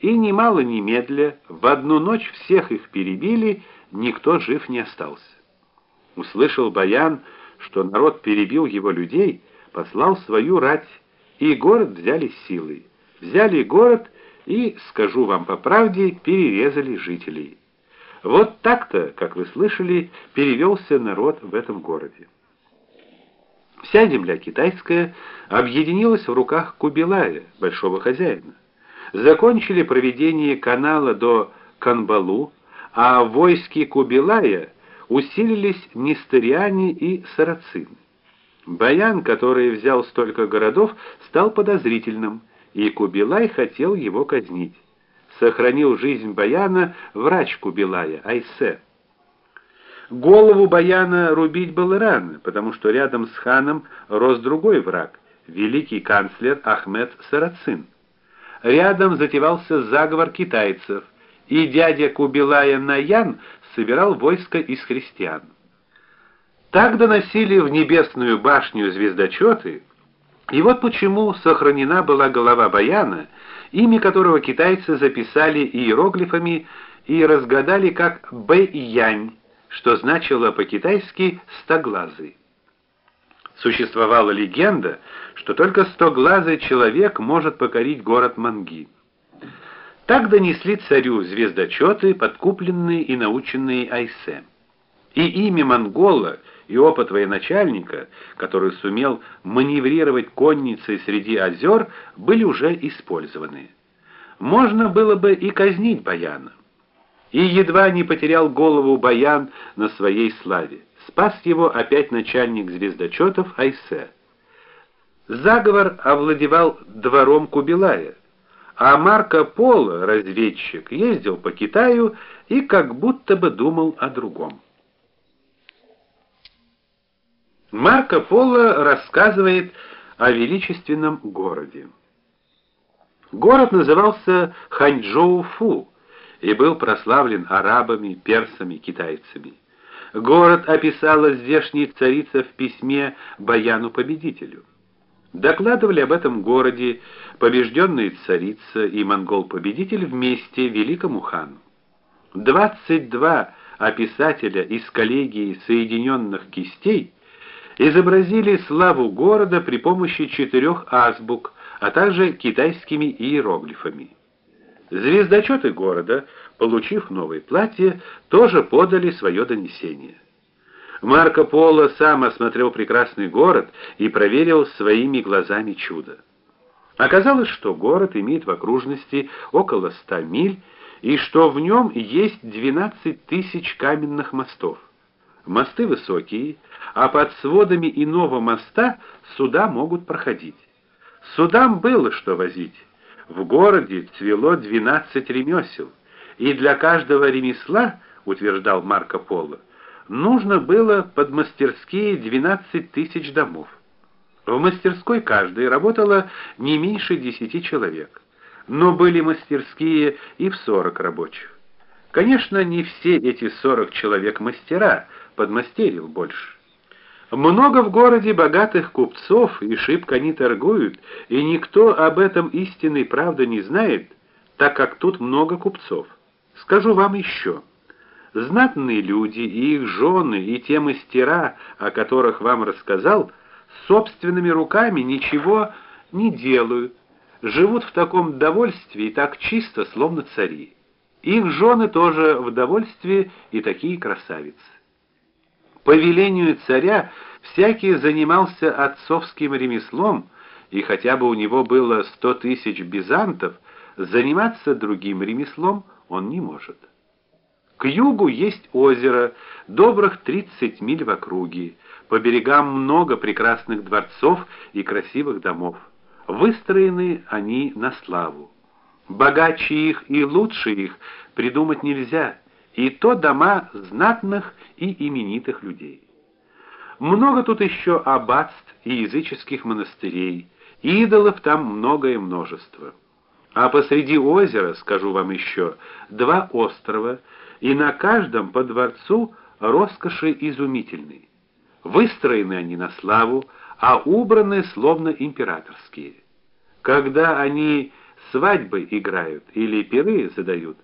и немало немедля в одну ночь всех их перебили, никто жив не остался. Услышал Баян, что народ перебил его людей, послал свою рать, и город взяли силой. Взяли город и, скажу вам по правде, перерезали жителей. Вот так-то, как вы слышали, перевелся народ в этом городе. Вся земля китайская объединилась в руках Кубилая, большого хозяина. Закончили проведение канала до Канбалу, а войски Кубилая усилились нестериане и сарацины. Баян, который взял столько городов, стал подозрительным, и Кубилай хотел его казнить. Сохранил жизнь Баяна врач Кубилая, Айсе. Голову Баяна рубить было рано, потому что рядом с ханом рос другой враг, великий канцлер Ахмед Сарацин. Рядом затевался заговор китайцев, и дядя Кубилая Наян собирал войско из христиан. Так доносили в небесную башню звездочеты, и вот почему сохранена была голова Баяна, имя которого китайцы записали иероглифами и разгадали как Бэйянь, что значило по-китайски «стоглазый». Существовала легенда, что только стоглазый человек может покорить город Манги. Так донесли царю звездочеты, подкупленные и наученные Айсе. И имя монгола, и опыт военачальника, который сумел маневрировать конницей среди озер, были уже использованы. Можно было бы и казнить Баяна. И едва не потерял голову Баян на своей славе. Спас его опять начальник звездочетов Айсе. Заговор овладевал двором Кубилая, а Марко Поло, разведчик, ездил по Китаю и как будто бы думал о другом. Марко Поло рассказывает о величественном городе. Город назывался Ханчжоу-Фу и был прославлен арабами, персами, китайцами. Город описала здешняя царица в письме Баяну-победителю. Докладывали об этом городе побежденная царица и монгол-победитель вместе великому хану. 22 описателя из коллегии Соединенных кистей изобразили славу города при помощи четырех азбук, а также китайскими иероглифами. Звездочеты города, получив новое платье, тоже подали свое донесение. Марко Поло сам осмотрел прекрасный город и проверил своими глазами чудо. Оказалось, что город имеет в окружности около ста миль и что в нем есть 12 тысяч каменных мостов. Мосты высокие, а под сводами иного моста суда могут проходить. Судам было что возить. В городе цвело 12 ремесел, и для каждого ремесла, утверждал Марко Поло, нужно было под мастерские 12 тысяч домов. В мастерской каждой работало не меньше 10 человек, но были мастерские и в 40 рабочих. Конечно, не все эти 40 человек мастера, подмастерил больше. Много в городе богатых купцов, и шибко они торгуют, и никто об этом истинной правды не знает, так как тут много купцов. Скажу вам еще. Знатные люди и их жены, и те мастера, о которых вам рассказал, собственными руками ничего не делают, живут в таком довольстве и так чисто, словно цари. Их жены тоже в довольстве и такие красавицы. По велению царя всякий занимался отцовским ремеслом, и хотя бы у него было сто тысяч бизантов, заниматься другим ремеслом он не может. К югу есть озеро, добрых 30 миль в округе, по берегам много прекрасных дворцов и красивых домов. Выстроены они на славу. Богаче их и лучше их придумать нельзя и то дома знатных и именитых людей. Много тут еще аббатств и языческих монастырей, идолов там многое множество. А посреди озера, скажу вам еще, два острова, и на каждом по дворцу роскоши изумительной. Выстроены они на славу, а убраны словно императорские. Когда они свадьбы играют или пиры задают.